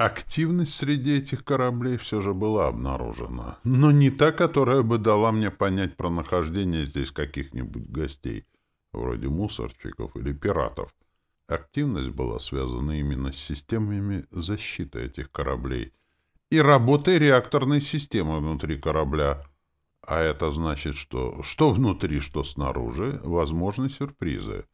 Активность среди этих кораблей все же была обнаружена, но не та, которая бы дала мне понять про нахождение здесь каких-нибудь гостей, вроде мусорщиков или пиратов. Активность была связана именно с системами защиты этих кораблей и работой реакторной системы внутри корабля. А это значит, что что внутри, что снаружи, возможны сюрпризы.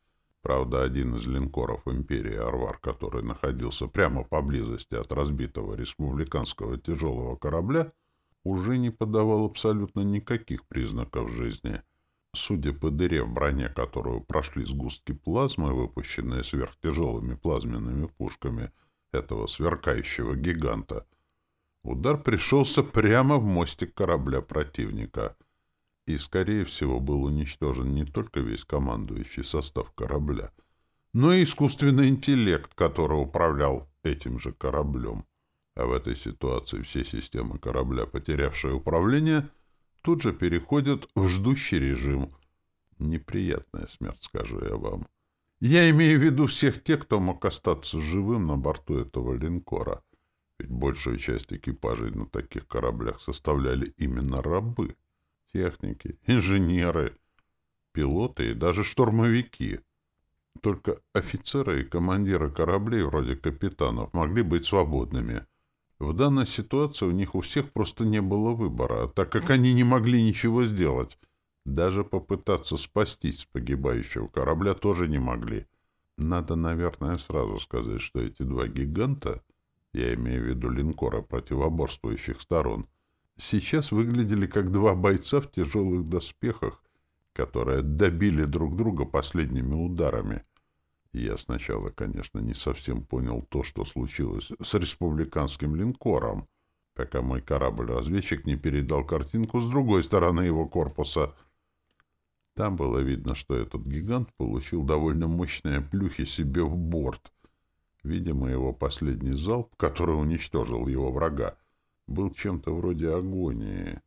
Правда, один из линкоров империи Арвар, который находился прямо поблизости от разбитого республиканского тяжелого корабля, уже не подавал абсолютно никаких признаков жизни. Судя по дыре в броне, которую прошли сгустки плазмы, выпущенные сверхтяжелыми плазменными пушками этого сверкающего гиганта, удар пришелся прямо в мостик корабля противника — и, скорее всего, был уничтожен не только весь командующий состав корабля, но и искусственный интеллект, который управлял этим же кораблем. А в этой ситуации все системы корабля, потерявшие управление, тут же переходят в ждущий режим. Неприятная смерть, скажу я вам. Я имею в виду всех тех, кто мог остаться живым на борту этого линкора. Ведь большую часть экипажей на таких кораблях составляли именно рабы техники, инженеры, пилоты и даже штурмовики. Только офицеры и командиры кораблей, вроде капитанов, могли быть свободными. В данной ситуации у них у всех просто не было выбора, так как они не могли ничего сделать. Даже попытаться спастись с погибающего корабля тоже не могли. Надо, наверное, сразу сказать, что эти два гиганта, я имею в виду линкора противоборствующих сторон, сейчас выглядели как два бойца в тяжелых доспехах, которые добили друг друга последними ударами. Я сначала, конечно, не совсем понял то, что случилось с республиканским линкором, пока мой корабль-разведчик не передал картинку с другой стороны его корпуса. Там было видно, что этот гигант получил довольно мощные плюхи себе в борт. Видимо, его последний залп, который уничтожил его врага, был чем-то вроде агонии,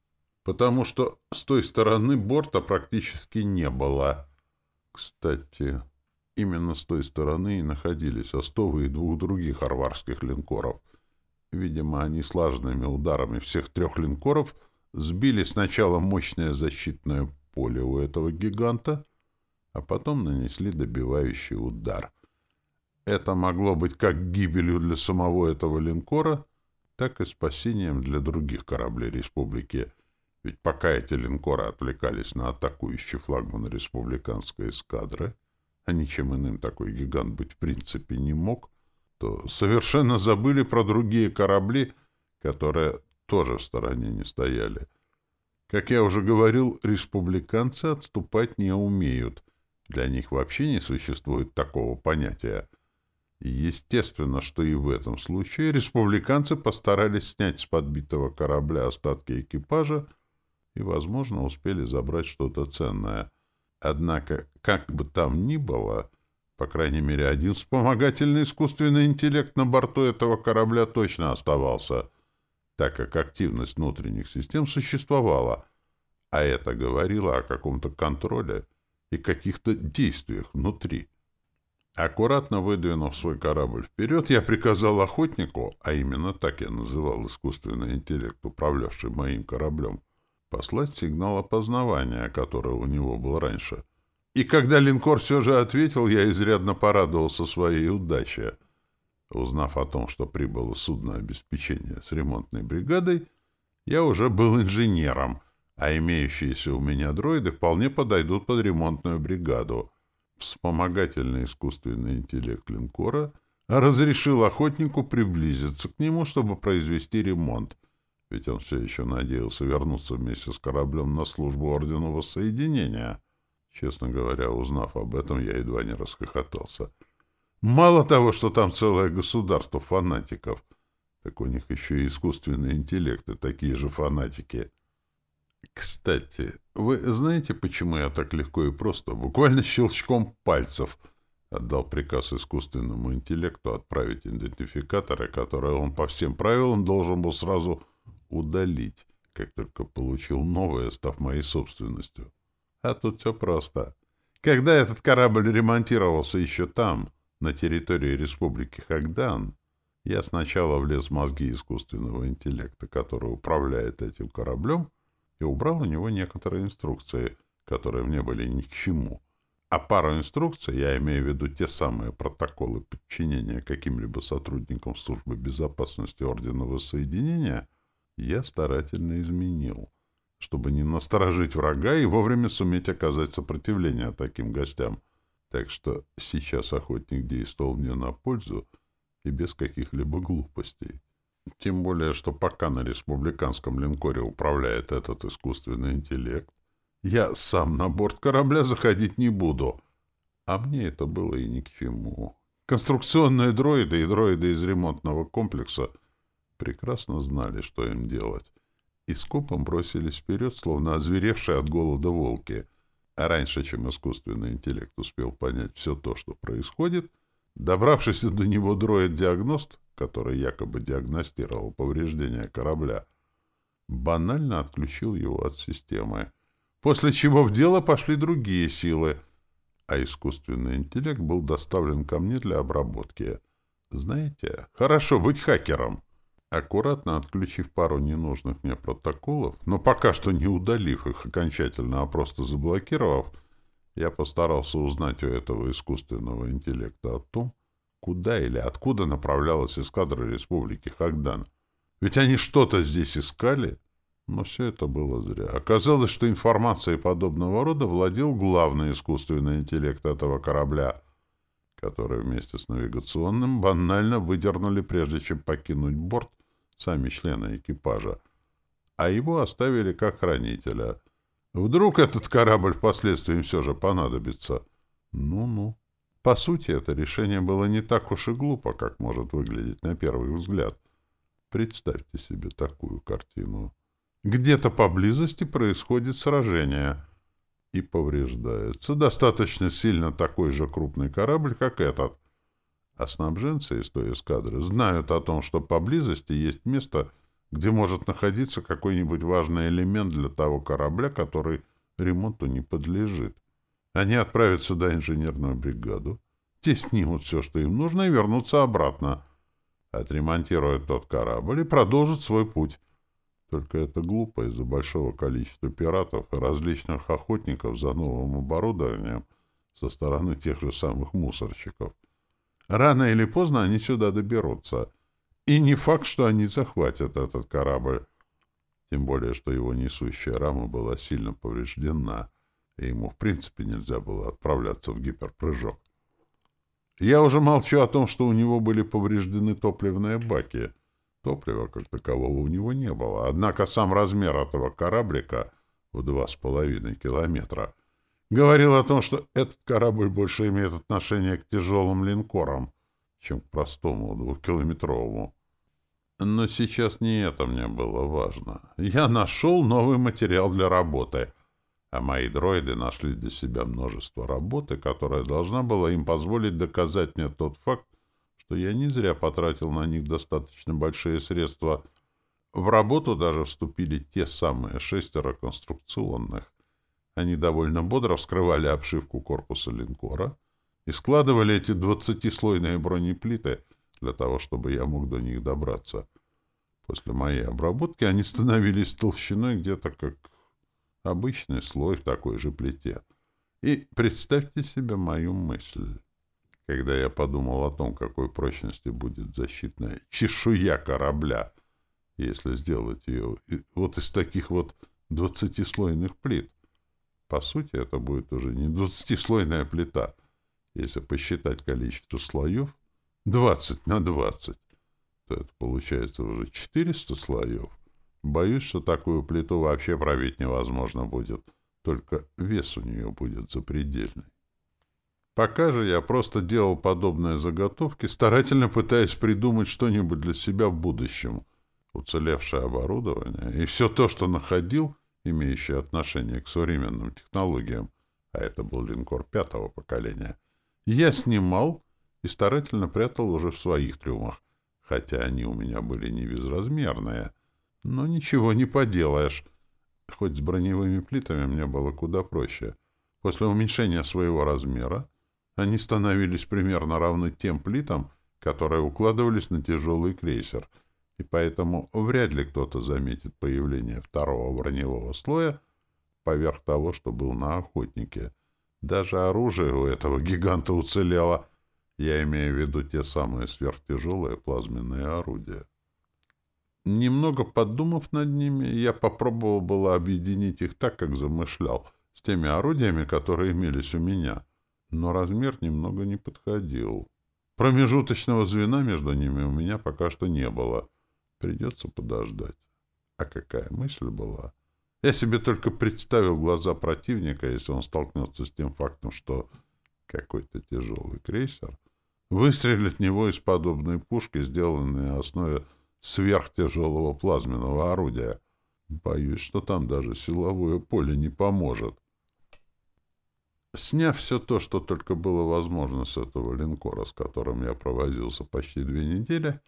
потому что с той стороны борта практически не было. Кстати, именно с той стороны и находились остовы и двух других арварских линкоров. Видимо, они слаженными ударами всех трех линкоров сбили сначала мощное защитное поле у этого гиганта, а потом нанесли добивающий удар. Это могло быть как гибелью для самого этого линкора, так и спасением для других кораблей республики. Ведь пока эти линкоры отвлекались на атакующий флагман республиканской эскадры, а ничем иным такой гигант быть в принципе не мог, то совершенно забыли про другие корабли, которые тоже в стороне не стояли. Как я уже говорил, республиканцы отступать не умеют. Для них вообще не существует такого понятия — Естественно, что и в этом случае республиканцы постарались снять с подбитого корабля остатки экипажа и, возможно, успели забрать что-то ценное. Однако, как бы там ни было, по крайней мере, один вспомогательный искусственный интеллект на борту этого корабля точно оставался, так как активность внутренних систем существовала, а это говорило о каком-то контроле и каких-то действиях внутри. Аккуратно выдвинув свой корабль вперед, я приказал охотнику, а именно так я называл искусственный интеллект, управлявший моим кораблем, послать сигнал опознавания, который у него был раньше. И когда линкор все же ответил, я изрядно порадовался своей удаче. Узнав о том, что прибыло судно обеспечения с ремонтной бригадой, я уже был инженером, а имеющиеся у меня дроиды вполне подойдут под ремонтную бригаду — Вспомогательный искусственный интеллект линкора разрешил охотнику приблизиться к нему, чтобы произвести ремонт, ведь он все еще надеялся вернуться вместе с кораблем на службу Ордена Воссоединения. Честно говоря, узнав об этом, я едва не расхохотался. Мало того, что там целое государство фанатиков, так у них еще и искусственные интеллекты, такие же фанатики. Кстати, вы знаете, почему я так легко и просто, буквально щелчком пальцев, отдал приказ искусственному интеллекту отправить идентификаторы, которые он по всем правилам должен был сразу удалить, как только получил новое, став моей собственностью. А тут все просто. Когда этот корабль ремонтировался еще там, на территории Республики Хагдан, Я сначала влез в мозги искусственного интеллекта, который управляет этим кораблем, и убрал у него некоторые инструкции, которые мне были ни к чему. А пару инструкций, я имею в виду те самые протоколы подчинения каким-либо сотрудникам службы безопасности Ордена Соединения, я старательно изменил, чтобы не насторожить врага и вовремя суметь оказать сопротивление таким гостям. Так что сейчас охотник действовал мне на пользу и без каких-либо глупостей. Тем более, что пока на республиканском линкоре управляет этот искусственный интеллект, я сам на борт корабля заходить не буду. А мне это было и ни к чему. Конструкционные дроиды и дроиды из ремонтного комплекса прекрасно знали, что им делать. И скопом бросились вперед, словно озверевшие от голода волки. А раньше, чем искусственный интеллект успел понять все то, что происходит, добравшийся до него дроид-диагност, который якобы диагностировал повреждения корабля, банально отключил его от системы после чего в дело пошли другие силы, а искусственный интеллект был доставлен ко мне для обработки. Знаете, хорошо быть хакером. Аккуратно отключив пару ненужных мне протоколов, но пока что не удалив их окончательно, а просто заблокировав, я постарался узнать у этого искусственного интеллекта о том, куда или откуда направлялась эскадра Республики Хагдан. Ведь они что-то здесь искали, но все это было зря. Оказалось, что информацией подобного рода владел главный искусственный интеллект этого корабля, который вместе с навигационным банально выдернули, прежде чем покинуть борт, сами члены экипажа, а его оставили как хранителя. Вдруг этот корабль впоследствии все же понадобится. Ну-ну. По сути, это решение было не так уж и глупо, как может выглядеть на первый взгляд. Представьте себе такую картину. Где-то поблизости происходит сражение, и повреждается достаточно сильно такой же крупный корабль, как этот. А снабженцы из той эскадры знают о том, что поблизости есть место, где может находиться какой-нибудь важный элемент для того корабля, который ремонту не подлежит. Они отправят сюда инженерную бригаду, те снимут все, что им нужно, и вернутся обратно. Отремонтируют тот корабль и продолжат свой путь. Только это глупо из-за большого количества пиратов и различных охотников за новым оборудованием со стороны тех же самых мусорщиков. Рано или поздно они сюда доберутся. И не факт, что они захватят этот корабль. Тем более, что его несущая рама была сильно повреждена, и ему в принципе нельзя было отправляться в гиперпрыжок. Я уже молчу о том, что у него были повреждены топливные баки — Топлива как такового у него не было, однако сам размер этого кораблика в два с половиной километра говорил о том, что этот корабль больше имеет отношение к тяжелым линкорам, чем к простому двухкилометровому. Но сейчас не это мне было важно. Я нашел новый материал для работы, а мои дроиды нашли для себя множество работы, которая должна была им позволить доказать мне тот факт, что я не зря потратил на них достаточно большие средства. В работу даже вступили те самые шестеро конструкционных. Они довольно бодро вскрывали обшивку корпуса линкора и складывали эти двадцатислойные бронеплиты для того, чтобы я мог до них добраться. После моей обработки они становились толщиной где-то как обычный слой в такой же плите. И представьте себе мою мысль. Когда я подумал о том, какой прочности будет защитная чешуя корабля, если сделать ее вот из таких вот двадцатислойных плит, по сути, это будет уже не двадцатислойная плита, если посчитать количество слоев, 20 на 20, то это получается уже 400 слоев. Боюсь, что такую плиту вообще пробить невозможно будет, только вес у нее будет запредельный. Пока же я просто делал подобные заготовки, старательно пытаясь придумать что-нибудь для себя в будущем. Уцелевшее оборудование и все то, что находил, имеющее отношение к современным технологиям, а это был линкор пятого поколения, я снимал и старательно прятал уже в своих трюмах, хотя они у меня были не безразмерные. Но ничего не поделаешь. Хоть с броневыми плитами мне было куда проще. После уменьшения своего размера они становились примерно равны тем плитам, которые укладывались на тяжелый крейсер, и поэтому вряд ли кто-то заметит появление второго броневого слоя поверх того, что был на охотнике. Даже оружие у этого гиганта уцелело. Я имею в виду те самые сверхтяжелые плазменные орудия. Немного подумав над ними, я попробовал было объединить их так, как замышлял, с теми орудиями, которые имелись у меня. Но размер немного не подходил. Промежуточного звена между ними у меня пока что не было. Придется подождать. А какая мысль была? Я себе только представил глаза противника, если он столкнется с тем фактом, что какой-то тяжелый крейсер выстрелит в него из подобной пушки, сделанной на основе сверхтяжелого плазменного орудия. Боюсь, что там даже силовое поле не поможет. Сняв все то, что только было возможно с этого линкора, с которым я провозился почти две недели,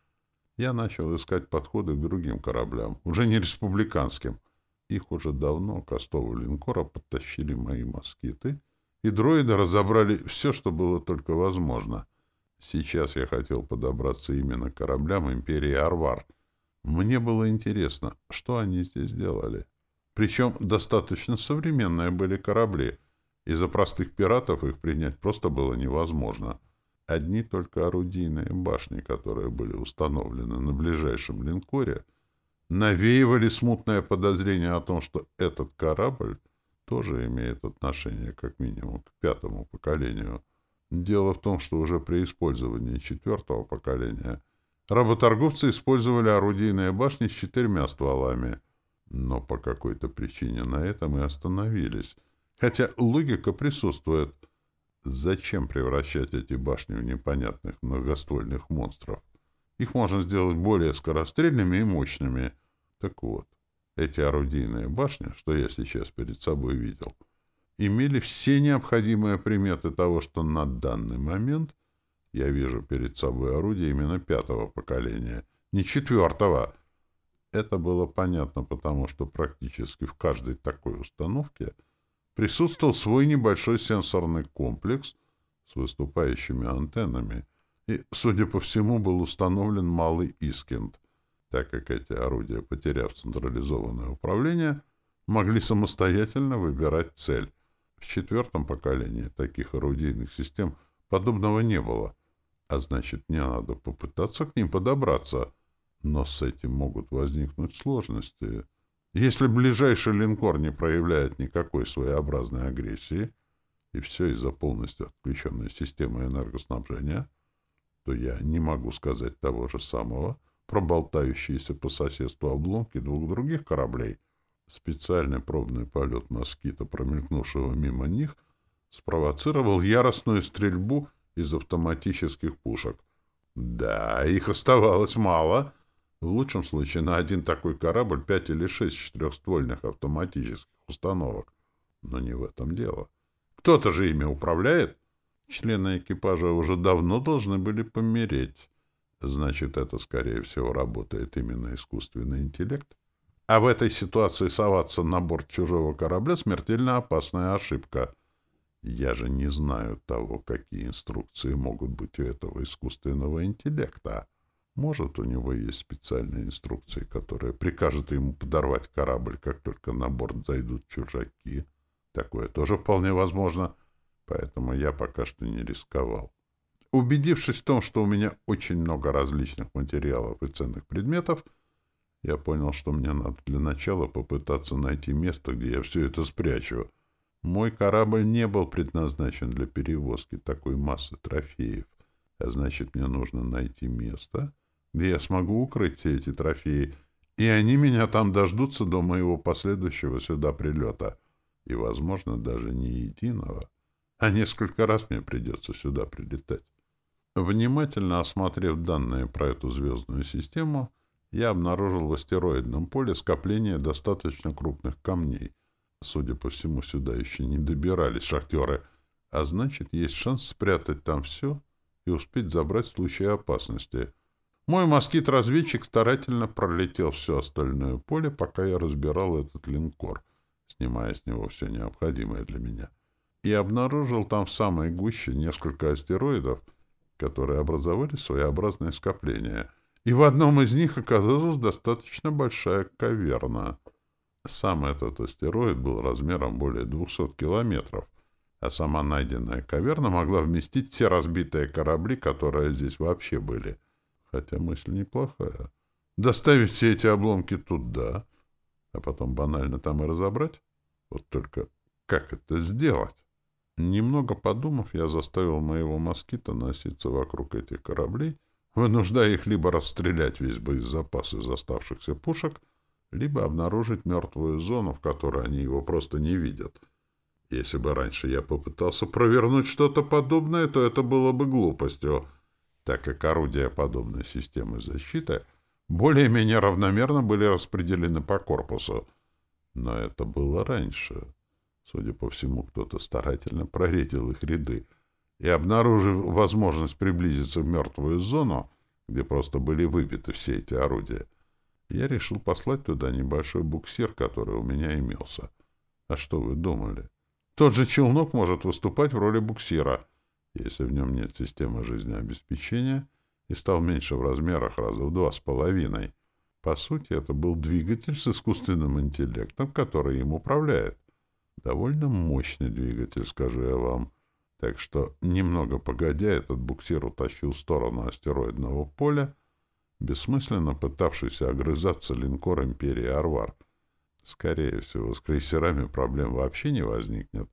я начал искать подходы к другим кораблям, уже не республиканским. Их уже давно к линкора подтащили мои москиты, и дроиды разобрали все, что было только возможно. Сейчас я хотел подобраться именно к кораблям империи Арвар. Мне было интересно, что они здесь делали. Причем достаточно современные были корабли. Из-за простых пиратов их принять просто было невозможно. Одни только орудийные башни, которые были установлены на ближайшем линкоре, навеивали смутное подозрение о том, что этот корабль тоже имеет отношение как минимум к пятому поколению — Дело в том, что уже при использовании четвертого поколения работорговцы использовали орудийные башни с четырьмя стволами, но по какой-то причине на этом и остановились. Хотя логика присутствует. Зачем превращать эти башни в непонятных многоствольных монстров? Их можно сделать более скорострельными и мощными. Так вот, эти орудийные башни, что я сейчас перед собой видел — имели все необходимые приметы того, что на данный момент я вижу перед собой орудие именно пятого поколения, не четвертого. Это было понятно, потому что практически в каждой такой установке присутствовал свой небольшой сенсорный комплекс с выступающими антеннами, и, судя по всему, был установлен малый Искинд, так как эти орудия, потеряв централизованное управление, могли самостоятельно выбирать цель, в четвертом поколении таких орудийных систем подобного не было, а значит, мне надо попытаться к ним подобраться. Но с этим могут возникнуть сложности. Если ближайший линкор не проявляет никакой своеобразной агрессии, и все из-за полностью отключенной системы энергоснабжения, то я не могу сказать того же самого про болтающиеся по соседству обломки двух других кораблей — Специальный пробный полет москита, промелькнувшего мимо них, спровоцировал яростную стрельбу из автоматических пушек. Да, их оставалось мало. В лучшем случае на один такой корабль пять или шесть четырехствольных автоматических установок. Но не в этом дело. Кто-то же ими управляет. Члены экипажа уже давно должны были помереть. Значит, это, скорее всего, работает именно искусственный интеллект. А в этой ситуации соваться на борт чужого корабля — смертельно опасная ошибка. Я же не знаю того, какие инструкции могут быть у этого искусственного интеллекта. Может, у него есть специальные инструкции, которые прикажут ему подорвать корабль, как только на борт зайдут чужаки. Такое тоже вполне возможно, поэтому я пока что не рисковал. Убедившись в том, что у меня очень много различных материалов и ценных предметов, я понял, что мне надо для начала попытаться найти место, где я все это спрячу. Мой корабль не был предназначен для перевозки такой массы трофеев, а значит, мне нужно найти место, где я смогу укрыть все эти трофеи, и они меня там дождутся до моего последующего сюда прилета. И, возможно, даже не единого, а несколько раз мне придется сюда прилетать. Внимательно осмотрев данные про эту звездную систему, я обнаружил в астероидном поле скопление достаточно крупных камней. Судя по всему, сюда еще не добирались шахтеры, а значит, есть шанс спрятать там все и успеть забрать в случае опасности. Мой москит-разведчик старательно пролетел все остальное поле, пока я разбирал этот линкор, снимая с него все необходимое для меня, и обнаружил там в самой гуще несколько астероидов, которые образовали своеобразное скопление, и в одном из них оказалась достаточно большая каверна. Сам этот астероид был размером более 200 километров, а сама найденная каверна могла вместить все разбитые корабли, которые здесь вообще были. Хотя мысль неплохая. Доставить все эти обломки туда, а потом банально там и разобрать? Вот только как это сделать? Немного подумав, я заставил моего москита носиться вокруг этих кораблей, вынуждая их либо расстрелять весь боезапас из оставшихся пушек, либо обнаружить мертвую зону, в которой они его просто не видят. Если бы раньше я попытался провернуть что-то подобное, то это было бы глупостью, так как орудия подобной системы защиты более-менее равномерно были распределены по корпусу. Но это было раньше. Судя по всему, кто-то старательно проредил их ряды и, обнаружив возможность приблизиться в мертвую зону, где просто были выбиты все эти орудия, я решил послать туда небольшой буксир, который у меня имелся. А что вы думали? Тот же челнок может выступать в роли буксира, если в нем нет системы жизнеобеспечения и стал меньше в размерах раза в два с половиной. По сути, это был двигатель с искусственным интеллектом, который им управляет. Довольно мощный двигатель, скажу я вам. Так что, немного погодя, этот буксир утащил в сторону астероидного поля, бессмысленно пытавшийся огрызаться линкор империи Арвар. Скорее всего, с крейсерами проблем вообще не возникнет,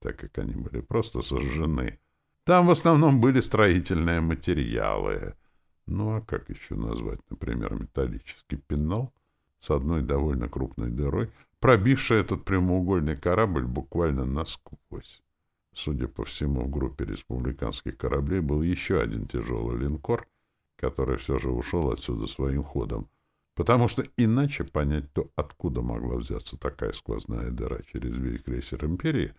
так как они были просто сожжены. Там в основном были строительные материалы. Ну а как еще назвать, например, металлический пенал с одной довольно крупной дырой, пробивший этот прямоугольный корабль буквально насквозь? Судя по всему, в группе республиканских кораблей был еще один тяжелый линкор, который все же ушел отсюда своим ходом, потому что иначе понять то, откуда могла взяться такая сквозная дыра через весь крейсер «Империи»,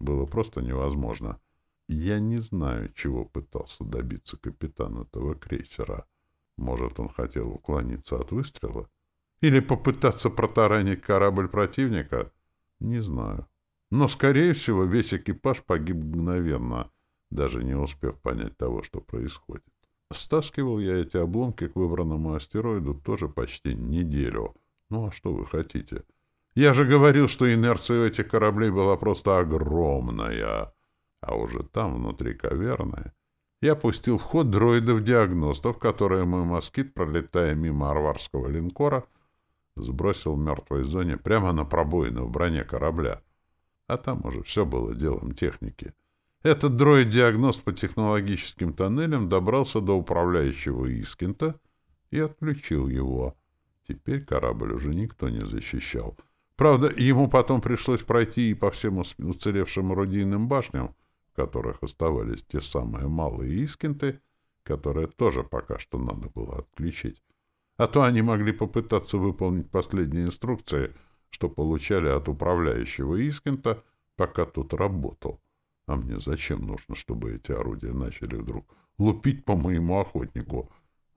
было просто невозможно. Я не знаю, чего пытался добиться капитан этого крейсера. Может, он хотел уклониться от выстрела? Или попытаться протаранить корабль противника? Не знаю. Но, скорее всего, весь экипаж погиб мгновенно, даже не успев понять того, что происходит. Стаскивал я эти обломки к выбранному астероиду тоже почти неделю. Ну а что вы хотите? Я же говорил, что инерция у этих кораблей была просто огромная. А уже там, внутри каверны, я пустил в ход дроидов-диагностов, которые мой москит, пролетая мимо арварского линкора, сбросил в мертвой зоне прямо на пробоину в броне корабля. А там уже все было делом техники. Этот дроид-диагност по технологическим тоннелям добрался до управляющего Искинта и отключил его. Теперь корабль уже никто не защищал. Правда, ему потом пришлось пройти и по всем уцелевшим орудийным башням, в которых оставались те самые малые Искинты, которые тоже пока что надо было отключить. А то они могли попытаться выполнить последние инструкции, что получали от управляющего Искинта, пока тут работал. А мне зачем нужно, чтобы эти орудия начали вдруг лупить по моему охотнику?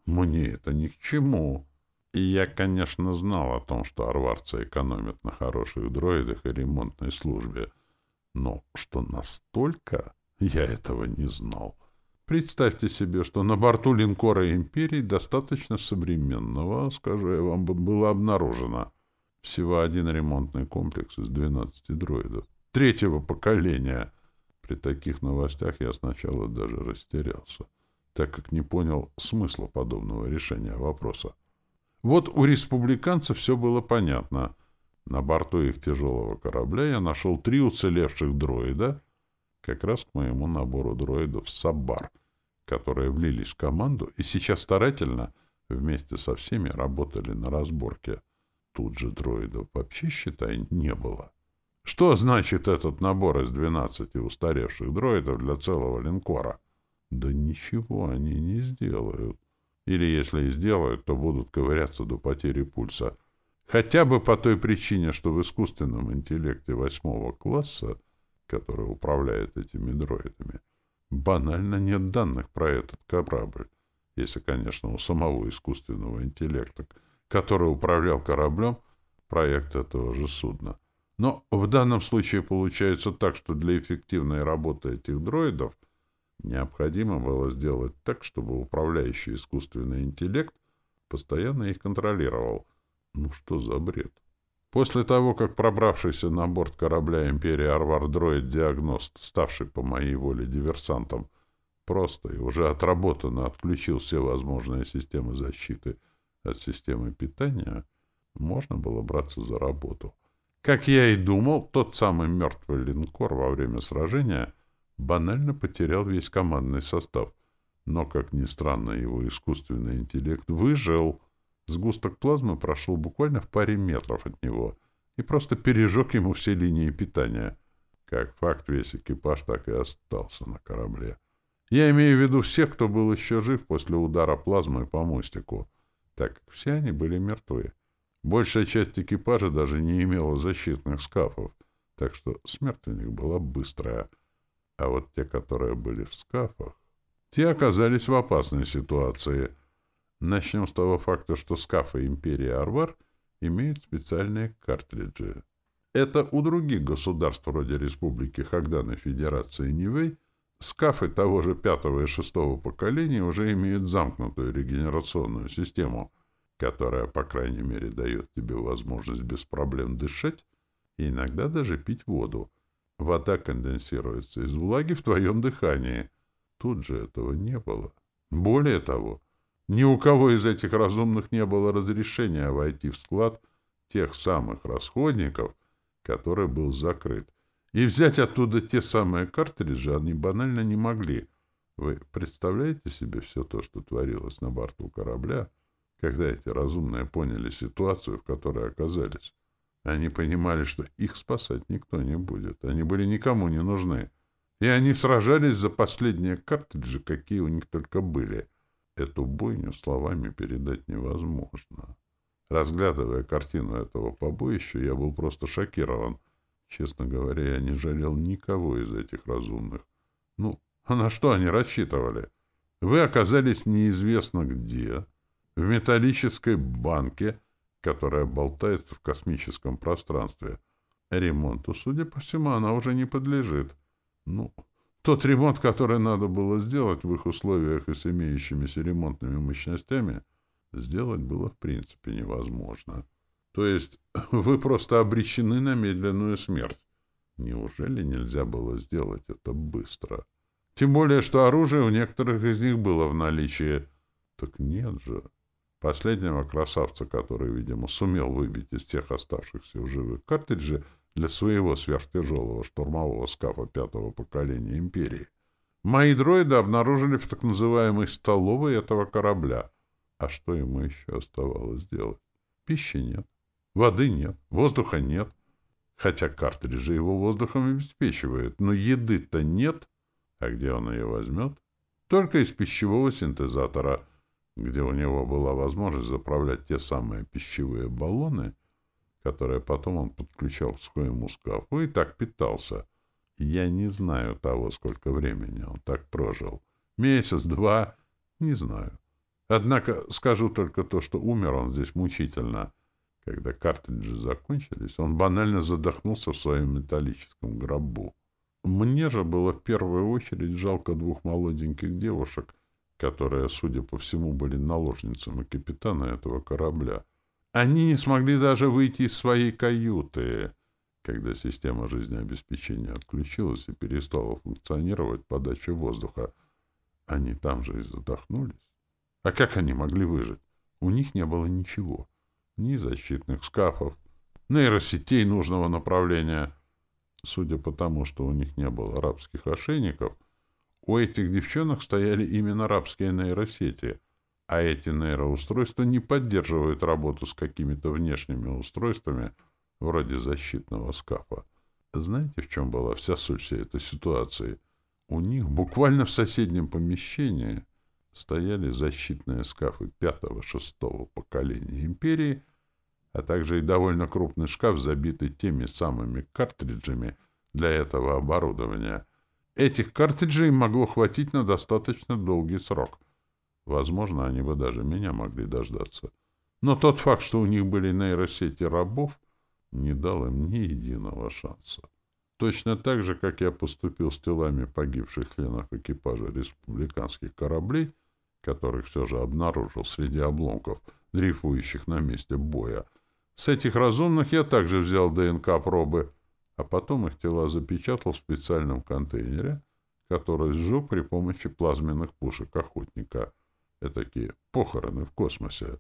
Мне это ни к чему. И я, конечно, знал о том, что арварцы экономят на хороших дроидах и ремонтной службе. Но что настолько, я этого не знал. Представьте себе, что на борту линкора «Империи» достаточно современного, скажу я вам, было обнаружено всего один ремонтный комплекс из 12 дроидов. Третьего поколения — при таких новостях я сначала даже растерялся, так как не понял смысла подобного решения вопроса. Вот у республиканцев все было понятно. На борту их тяжелого корабля я нашел три уцелевших дроида, как раз к моему набору дроидов «Сабар», которые влились в команду и сейчас старательно вместе со всеми работали на разборке. Тут же дроидов вообще, считай, не было. Что значит этот набор из двенадцати устаревших дроидов для целого линкора? Да ничего они не сделают. Или если и сделают, то будут ковыряться до потери пульса. Хотя бы по той причине, что в искусственном интеллекте восьмого класса, который управляет этими дроидами, банально нет данных про этот корабль. Если, конечно, у самого искусственного интеллекта, который управлял кораблем, проект этого же судна. Но в данном случае получается так, что для эффективной работы этих дроидов Необходимо было сделать так, чтобы управляющий искусственный интеллект постоянно их контролировал. Ну что за бред? После того, как пробравшийся на борт корабля империи Арвар-дроид-диагност, ставший по моей воле диверсантом, просто и уже отработанно отключил все возможные системы защиты от системы питания, можно было браться за работу. Как я и думал, тот самый мертвый линкор во время сражения банально потерял весь командный состав. Но, как ни странно, его искусственный интеллект выжил. Сгусток плазмы прошел буквально в паре метров от него и просто пережег ему все линии питания. Как факт, весь экипаж так и остался на корабле. Я имею в виду всех, кто был еще жив после удара плазмой по мостику, так как все они были мертвы. Большая часть экипажа даже не имела защитных скафов, так что смерть у них была быстрая. А вот те, которые были в скафах, те оказались в опасной ситуации. Начнем с того факта, что скафы Империи Арвар имеют специальные картриджи. Это у других государств вроде Республики Хагдан и Федерации Нивэй Скафы того же пятого и шестого поколения уже имеют замкнутую регенерационную систему, которая, по крайней мере, дает тебе возможность без проблем дышать и иногда даже пить воду. Вода конденсируется из влаги в твоем дыхании. Тут же этого не было. Более того, ни у кого из этих разумных не было разрешения войти в склад тех самых расходников, который был закрыт. И взять оттуда те самые картриджи они банально не могли. Вы представляете себе все то, что творилось на борту корабля, когда эти разумные поняли ситуацию, в которой оказались? Они понимали, что их спасать никто не будет. Они были никому не нужны. И они сражались за последние картриджи, какие у них только были. Эту бойню словами передать невозможно. Разглядывая картину этого побоища, я был просто шокирован — Честно говоря, я не жалел никого из этих разумных. Ну, а на что они рассчитывали? Вы оказались неизвестно где, в металлической банке, которая болтается в космическом пространстве. Ремонту, судя по всему, она уже не подлежит. Ну, тот ремонт, который надо было сделать в их условиях и с имеющимися ремонтными мощностями, сделать было в принципе невозможно. То есть вы просто обречены на медленную смерть. Неужели нельзя было сделать это быстро? Тем более, что оружие у некоторых из них было в наличии. Так нет же. Последнего красавца, который, видимо, сумел выбить из тех оставшихся в живых картриджи для своего сверхтяжелого штурмового скафа пятого поколения Империи, мои дроиды обнаружили в так называемой столовой этого корабля. А что ему еще оставалось делать? Пищи нет. Воды нет, воздуха нет. Хотя картриджи его воздухом обеспечивают, но еды-то нет. А где он ее возьмет? Только из пищевого синтезатора, где у него была возможность заправлять те самые пищевые баллоны, которые потом он подключал к своему скафу и так питался. Я не знаю того, сколько времени он так прожил. Месяц, два, не знаю. Однако скажу только то, что умер он здесь мучительно — когда картриджи закончились, он банально задохнулся в своем металлическом гробу. Мне же было в первую очередь жалко двух молоденьких девушек, которые, судя по всему, были наложницами капитана этого корабля. Они не смогли даже выйти из своей каюты, когда система жизнеобеспечения отключилась и перестала функционировать подача воздуха. Они там же и задохнулись. А как они могли выжить? У них не было ничего ни защитных скафов, нейросетей нужного направления. Судя по тому, что у них не было арабских ошейников, у этих девчонок стояли именно арабские нейросети, а эти нейроустройства не поддерживают работу с какими-то внешними устройствами, вроде защитного скафа. Знаете, в чем была вся суть всей этой ситуации? У них буквально в соседнем помещении стояли защитные скафы пятого-шестого поколения империи, а также и довольно крупный шкаф, забитый теми самыми картриджами для этого оборудования. Этих картриджей могло хватить на достаточно долгий срок. Возможно, они бы даже меня могли дождаться. Но тот факт, что у них были нейросети рабов, не дал им ни единого шанса. Точно так же, как я поступил с телами погибших членов экипажа республиканских кораблей, которых все же обнаружил среди обломков, дрейфующих на месте боя. С этих разумных я также взял ДНК-пробы, а потом их тела запечатал в специальном контейнере, который сжег при помощи плазменных пушек охотника. Этакие похороны в космосе.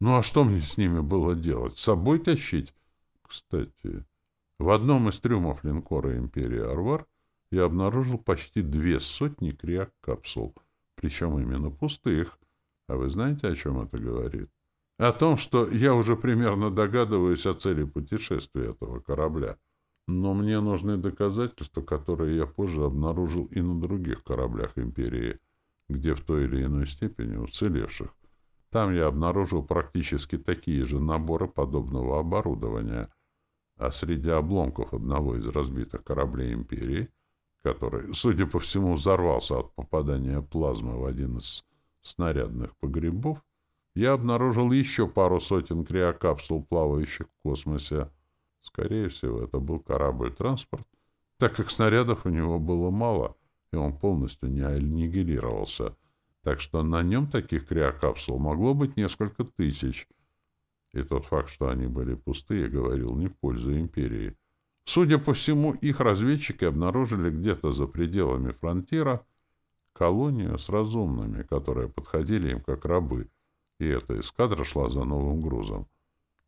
Ну а что мне с ними было делать? С собой тащить? Кстати, в одном из трюмов линкора «Империя Арвар» я обнаружил почти две сотни криокапсул, причем именно пустых. А вы знаете, о чем это говорит? О том, что я уже примерно догадываюсь о цели путешествия этого корабля. Но мне нужны доказательства, которые я позже обнаружил и на других кораблях Империи, где в той или иной степени уцелевших. Там я обнаружил практически такие же наборы подобного оборудования, а среди обломков одного из разбитых кораблей Империи, который, судя по всему, взорвался от попадания плазмы в один из снарядных погребов, я обнаружил еще пару сотен криокапсул, плавающих в космосе. Скорее всего, это был корабль-транспорт, так как снарядов у него было мало, и он полностью не аннигилировался — так что на нем таких криокапсул могло быть несколько тысяч. И тот факт, что они были пустые, говорил не в пользу империи. Судя по всему, их разведчики обнаружили где-то за пределами фронтира колонию с разумными, которые подходили им как рабы, и эта эскадра шла за новым грузом.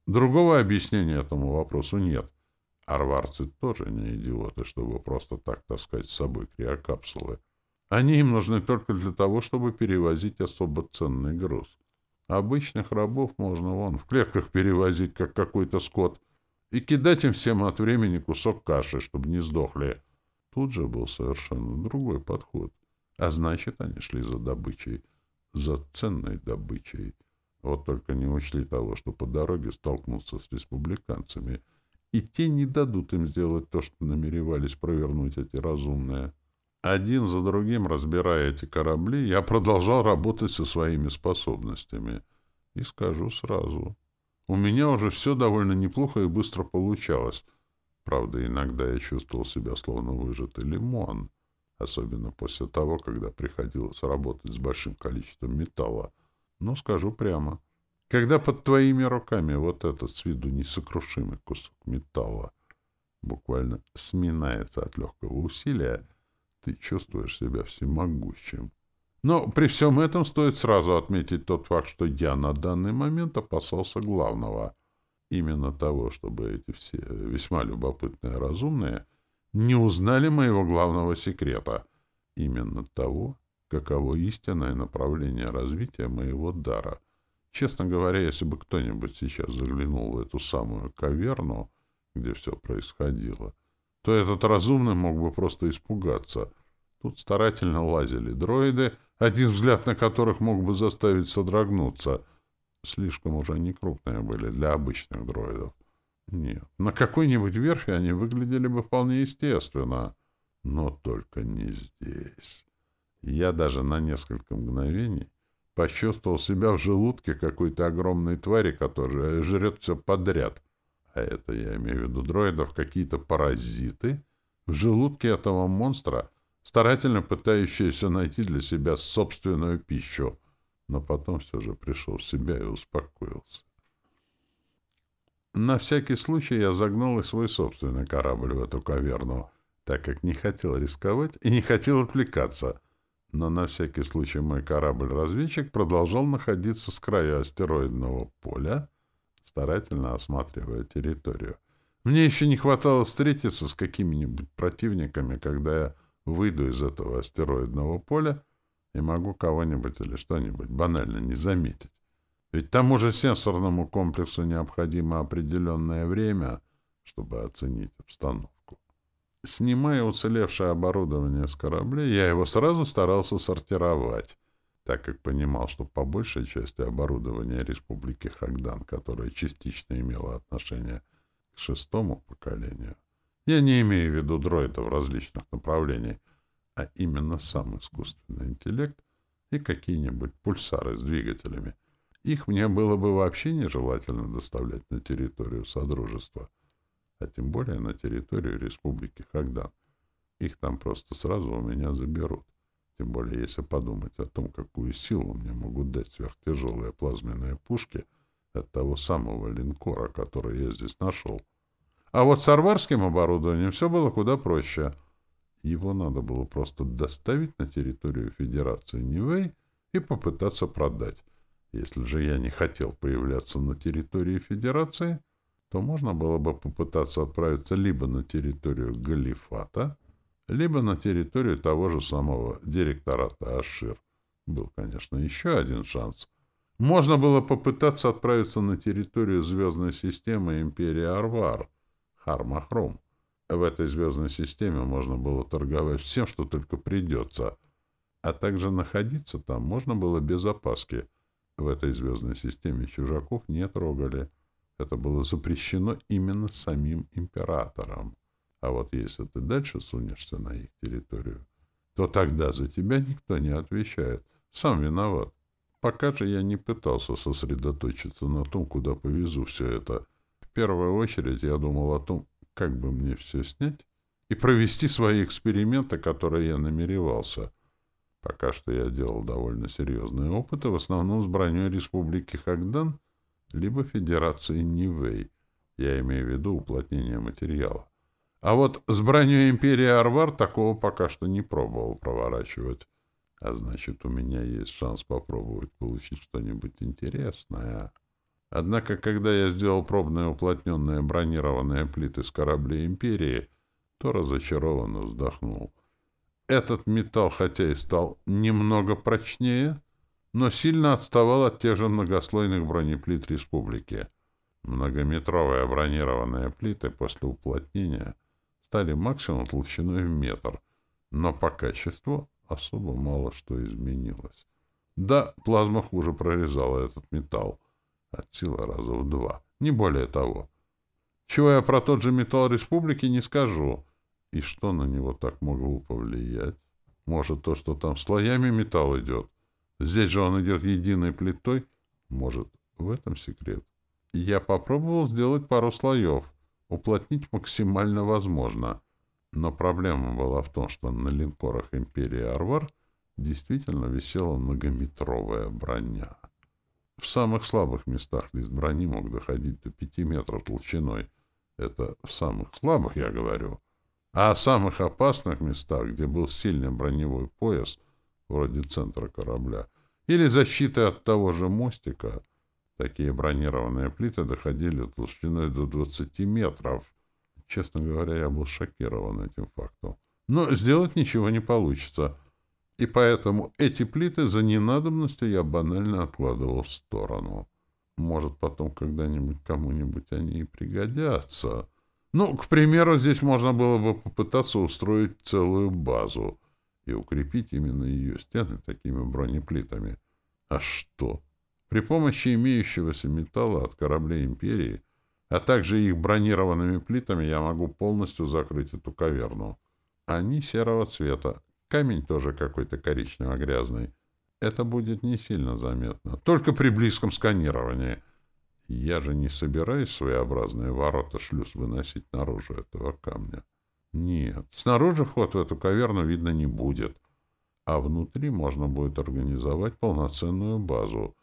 Другого объяснения этому вопросу нет. Арварцы тоже не идиоты, чтобы просто так таскать с собой криокапсулы. Они им нужны только для того, чтобы перевозить особо ценный груз. Обычных рабов можно вон в клетках перевозить, как какой-то скот, и кидать им всем от времени кусок каши, чтобы не сдохли. Тут же был совершенно другой подход. А значит, они шли за добычей, за ценной добычей. Вот только не учли того, что по дороге столкнутся с республиканцами, и те не дадут им сделать то, что намеревались провернуть эти разумные. Один за другим, разбирая эти корабли, я продолжал работать со своими способностями. И скажу сразу, у меня уже все довольно неплохо и быстро получалось. Правда, иногда я чувствовал себя словно выжатый лимон, особенно после того, когда приходилось работать с большим количеством металла. Но скажу прямо, когда под твоими руками вот этот с виду несокрушимый кусок металла буквально сминается от легкого усилия, ты чувствуешь себя всемогущим. Но при всем этом стоит сразу отметить тот факт, что я на данный момент опасался главного. Именно того, чтобы эти все весьма любопытные разумные не узнали моего главного секрета. Именно того, каково истинное направление развития моего дара. Честно говоря, если бы кто-нибудь сейчас заглянул в эту самую каверну, где все происходило, то этот разумный мог бы просто испугаться. Тут старательно лазили дроиды, один взгляд на которых мог бы заставить содрогнуться. Слишком уже они крупные были для обычных дроидов. Нет, на какой-нибудь верфи они выглядели бы вполне естественно. Но только не здесь. Я даже на несколько мгновений почувствовал себя в желудке какой-то огромной твари, которая жрет все подряд а это я имею в виду дроидов, какие-то паразиты в желудке этого монстра, старательно пытающиеся найти для себя собственную пищу, но потом все же пришел в себя и успокоился. На всякий случай я загнал и свой собственный корабль в эту каверну, так как не хотел рисковать и не хотел отвлекаться. Но на всякий случай мой корабль-разведчик продолжал находиться с края астероидного поля, старательно осматривая территорию. Мне еще не хватало встретиться с какими-нибудь противниками, когда я выйду из этого астероидного поля и могу кого-нибудь или что-нибудь банально не заметить. Ведь тому же сенсорному комплексу необходимо определенное время, чтобы оценить обстановку. Снимая уцелевшее оборудование с кораблей, я его сразу старался сортировать, так как понимал, что по большей части оборудования Республики Хагдан, которое частично имело отношение к шестому поколению, я не имею в виду дроидов различных направлений, а именно сам искусственный интеллект и какие-нибудь пульсары с двигателями. Их мне было бы вообще нежелательно доставлять на территорию Содружества. а тем более на территорию Республики Хагдан. Их там просто сразу у меня заберут. Тем более, если подумать о том, какую силу мне могут дать сверхтяжелые плазменные пушки от того самого линкора, который я здесь нашел. А вот с арварским оборудованием все было куда проще. Его надо было просто доставить на территорию Федерации Нивэй и попытаться продать. Если же я не хотел появляться на территории Федерации, то можно было бы попытаться отправиться либо на территорию Галифата, либо на территорию того же самого директората Ашир. Был, конечно, еще один шанс. Можно было попытаться отправиться на территорию звездной системы Империи Арвар, Хармахром. В этой звездной системе можно было торговать всем, что только придется, а также находиться там можно было без опаски. В этой звездной системе чужаков не трогали. Это было запрещено именно самим императором. А вот если ты дальше сунешься на их территорию, то тогда за тебя никто не отвечает. Сам виноват. Пока же я не пытался сосредоточиться на том, куда повезу все это. Первую очередь я думал о том, как бы мне все снять и провести свои эксперименты, которые я намеревался. Пока что я делал довольно серьезные опыты, в основном с броней Республики Хагдан, либо Федерации Нивэй. Я имею в виду уплотнение материала. А вот с броней Империи Арвар такого пока что не пробовал проворачивать. А значит, у меня есть шанс попробовать получить что-нибудь интересное. Однако, когда я сделал пробные уплотненные бронированные плиты с кораблей Империи, то разочарованно вздохнул. Этот металл, хотя и стал немного прочнее, но сильно отставал от тех же многослойных бронеплит Республики. Многометровые бронированные плиты после уплотнения стали максимум толщиной в метр, но по качеству особо мало что изменилось. Да, плазма хуже прорезала этот металл, от силы раза в два, не более того. Чего я про тот же металл республики не скажу. И что на него так могло повлиять? Может, то, что там слоями металл идет? Здесь же он идет единой плитой? Может, в этом секрет? Я попробовал сделать пару слоев, уплотнить максимально возможно. Но проблема была в том, что на линкорах империи Арвар действительно висела многометровая броня. В самых слабых местах лист брони мог доходить до пяти метров толщиной. Это в самых слабых, я говорю. А в самых опасных местах, где был сильный броневой пояс, вроде центра корабля, или защиты от того же мостика, такие бронированные плиты доходили толщиной до 20 метров. Честно говоря, я был шокирован этим фактом. Но сделать ничего не получится — и поэтому эти плиты за ненадобностью я банально откладывал в сторону. Может, потом когда-нибудь кому-нибудь они и пригодятся. Ну, к примеру, здесь можно было бы попытаться устроить целую базу и укрепить именно ее стены такими бронеплитами. А что? При помощи имеющегося металла от кораблей Империи, а также их бронированными плитами я могу полностью закрыть эту каверну. Они серого цвета, Камень тоже какой-то коричнево-грязный. Это будет не сильно заметно. Только при близком сканировании. Я же не собираюсь своеобразные ворота шлюз выносить наружу этого камня. Нет, снаружи вход в эту каверну видно не будет. А внутри можно будет организовать полноценную базу.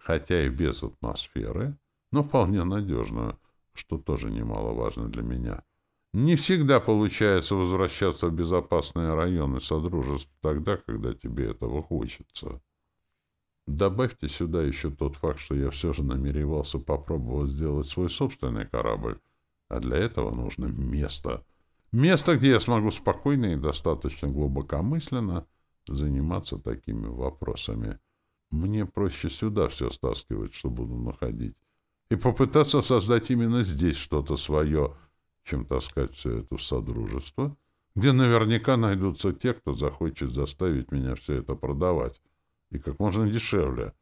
Хотя и без атмосферы, но вполне надежную, что тоже немаловажно для меня. Не всегда получается возвращаться в безопасные районы Содружества тогда, когда тебе этого хочется. Добавьте сюда еще тот факт, что я все же намеревался попробовать сделать свой собственный корабль, а для этого нужно место. Место, где я смогу спокойно и достаточно глубокомысленно заниматься такими вопросами. Мне проще сюда все стаскивать, что буду находить, и попытаться создать именно здесь что-то свое — чем таскать все это в содружество, где наверняка найдутся те, кто захочет заставить меня все это продавать, и как можно дешевле.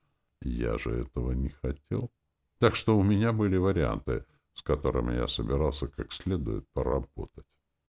Я же этого не хотел. Так что у меня были варианты, с которыми я собирался как следует поработать.